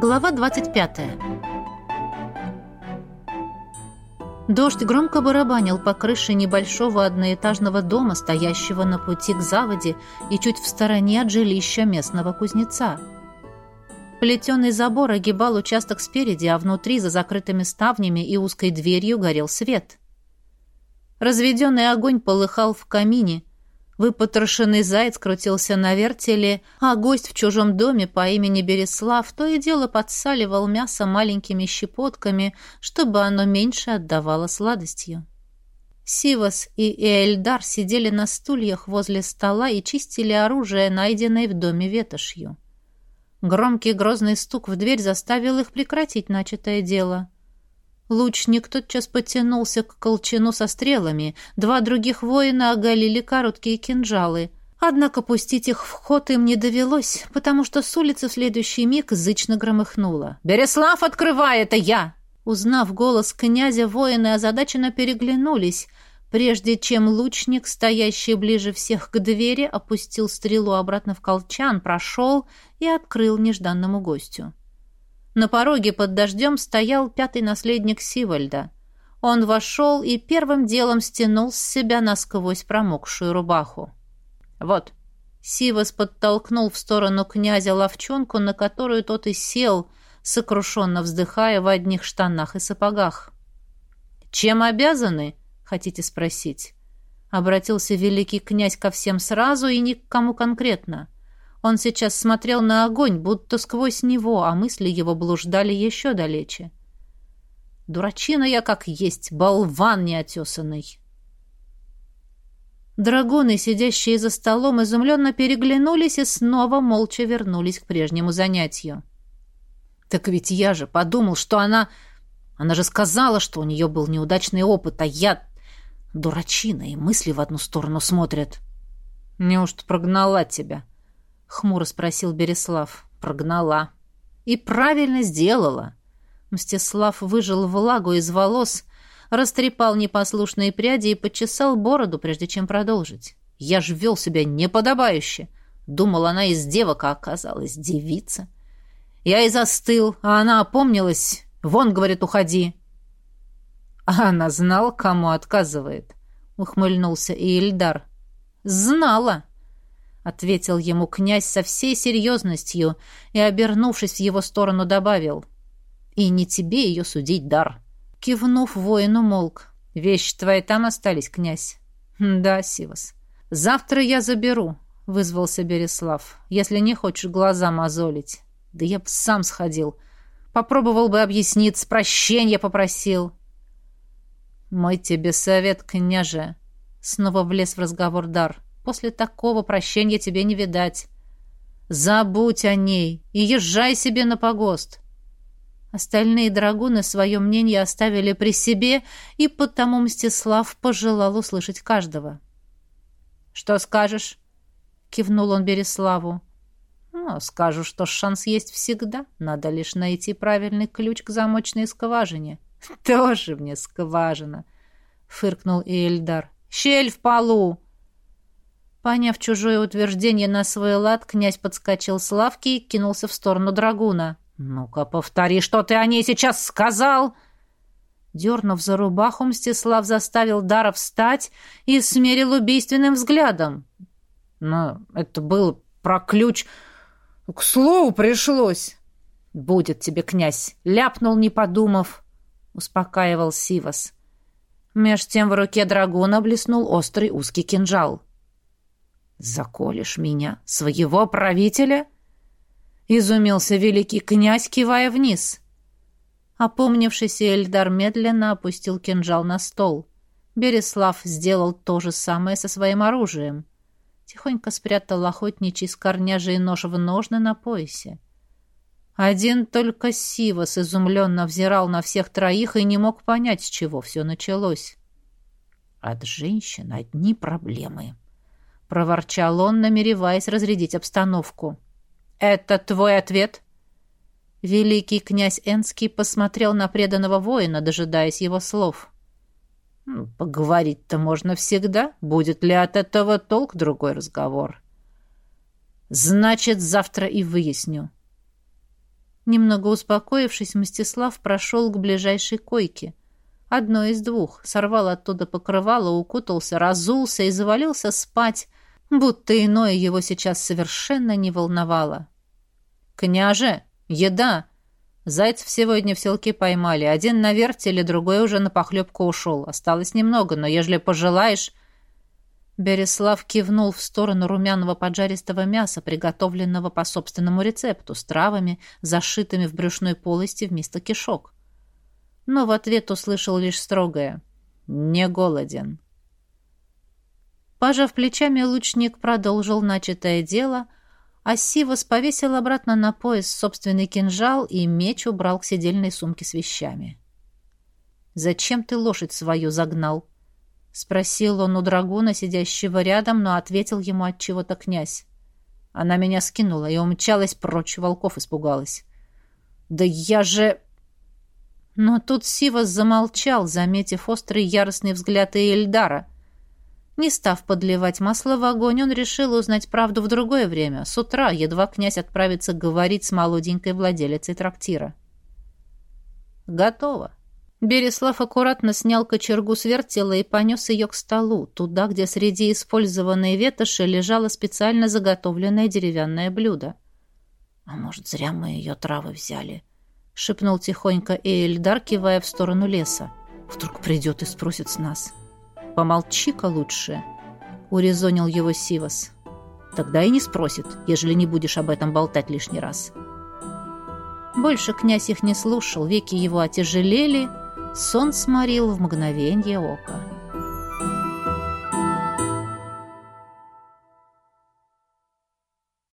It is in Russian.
Глава 25. Дождь громко барабанил по крыше небольшого одноэтажного дома, стоящего на пути к заводе и чуть в стороне от жилища местного кузнеца. Плетеный забор огибал участок спереди, а внутри, за закрытыми ставнями и узкой дверью, горел свет. Разведенный огонь полыхал в камине, Выпотрошенный заяц крутился на вертеле, а гость в чужом доме по имени Береслав то и дело подсаливал мясо маленькими щепотками, чтобы оно меньше отдавало сладостью. Сивас и Эльдар сидели на стульях возле стола и чистили оружие, найденное в доме ветошью. Громкий грозный стук в дверь заставил их прекратить начатое дело — Лучник тотчас потянулся к колчану со стрелами. Два других воина оголили короткие кинжалы. Однако пустить их в ход им не довелось, потому что с улицы в следующий миг зычно громыхнуло. «Береслав, открывай, это я!» Узнав голос князя, воины озадаченно переглянулись, прежде чем лучник, стоящий ближе всех к двери, опустил стрелу обратно в колчан, прошел и открыл нежданному гостю. На пороге под дождем стоял пятый наследник Сивальда. Он вошел и первым делом стянул с себя насквозь промокшую рубаху. «Вот». Сивас подтолкнул в сторону князя ловчонку, на которую тот и сел, сокрушенно вздыхая в одних штанах и сапогах. «Чем обязаны?» — хотите спросить? Обратился великий князь ко всем сразу и ни к кому конкретно. Он сейчас смотрел на огонь, будто сквозь него, а мысли его блуждали еще далече. Дурачина я как есть, болван неотесанный. Драгуны, сидящие за столом, изумленно переглянулись и снова молча вернулись к прежнему занятию. «Так ведь я же подумал, что она... Она же сказала, что у нее был неудачный опыт, а я... Дурачина, и мысли в одну сторону смотрят. Неужто прогнала тебя?» — хмуро спросил Береслав. «Прогнала». «И правильно сделала». Мстислав выжил влагу из волос, растрепал непослушные пряди и почесал бороду, прежде чем продолжить. «Я ж вел себя неподобающе. Думал, она из девок, а оказалась девица. Я и застыл, а она опомнилась. Вон, говорит, уходи». «А она знала, кому отказывает», — ухмыльнулся и Ильдар. «Знала», ответил ему князь со всей серьезностью и, обернувшись в его сторону, добавил. «И не тебе ее судить, дар». Кивнув, воину молк. «Вещи твои там остались, князь?» «Да, Сивас. Завтра я заберу», — вызвался Береслав. «Если не хочешь глаза мозолить». «Да я б сам сходил. Попробовал бы объясниться, прощения попросил». «Мой тебе совет, княже», — снова влез в разговор Дар. После такого прощения тебе не видать. Забудь о ней и езжай себе на погост. Остальные драгуны свое мнение оставили при себе, и потому Мстислав пожелал услышать каждого. «Что скажешь?» — кивнул он Береславу. «Ну, скажу, что шанс есть всегда. Надо лишь найти правильный ключ к замочной скважине». «Тоже мне скважина!» — фыркнул и Эльдар. «Щель в полу!» Поняв чужое утверждение на свой лад, князь подскочил с лавки и кинулся в сторону драгуна. «Ну-ка, повтори, что ты о ней сейчас сказал!» Дернув за рубаху, Мстислав заставил Дара встать и смерил убийственным взглядом. «Но это был про ключ. К слову пришлось!» «Будет тебе, князь!» — ляпнул, не подумав. Успокаивал Сивас. Меж тем в руке драгуна блеснул острый узкий кинжал. «Заколешь меня, своего правителя?» Изумился великий князь, кивая вниз. Опомнившийся Эльдар медленно опустил кинжал на стол. Береслав сделал то же самое со своим оружием. Тихонько спрятал охотничий скорняжий нож в ножны на поясе. Один только Сивас изумленно взирал на всех троих и не мог понять, с чего все началось. От женщин одни проблемы, — проворчал он, намереваясь разрядить обстановку. «Это твой ответ?» Великий князь Энский посмотрел на преданного воина, дожидаясь его слов. «Поговорить-то можно всегда. Будет ли от этого толк другой разговор?» «Значит, завтра и выясню». Немного успокоившись, Мстислав прошел к ближайшей койке. Одно из двух. Сорвал оттуда покрывало, укутался, разулся и завалился спать, будто иное его сейчас совершенно не волновало. «Княже! Еда!» Зайцев сегодня в селке поймали. Один на вертеле, другой уже на похлебку ушел. Осталось немного, но ежели пожелаешь, Береслав кивнул в сторону румяного поджаристого мяса, приготовленного по собственному рецепту, с травами, зашитыми в брюшной полости вместо кишок. Но в ответ услышал лишь строгое «Не голоден». Пожав плечами, лучник продолжил начатое дело, а Сивас повесил обратно на пояс собственный кинжал и меч убрал к седельной сумке с вещами. «Зачем ты лошадь свою загнал?» Спросил он у драгуна, сидящего рядом, но ответил ему от чего-то князь. Она меня скинула и умчалась прочь, волков испугалась. «Да я же...» Но тут Сивас замолчал, заметив острый яростный взгляд Эльдара. Не став подливать масло в огонь, он решил узнать правду в другое время, с утра, едва князь отправится говорить с молоденькой владелицей трактира. «Готово», Береслав аккуратно снял кочергу с вертела и понес ее к столу, туда, где среди использованной ветоши лежало специально заготовленное деревянное блюдо. «А может, зря мы ее травы взяли?» — шепнул тихонько Эйльдар, кивая в сторону леса. «Вдруг придет и спросит с нас». «Помолчи-ка лучше», — урезонил его Сивас. «Тогда и не спросит, ежели не будешь об этом болтать лишний раз». Больше князь их не слушал, веки его отяжелели, — Сон сморил в мгновенье ока.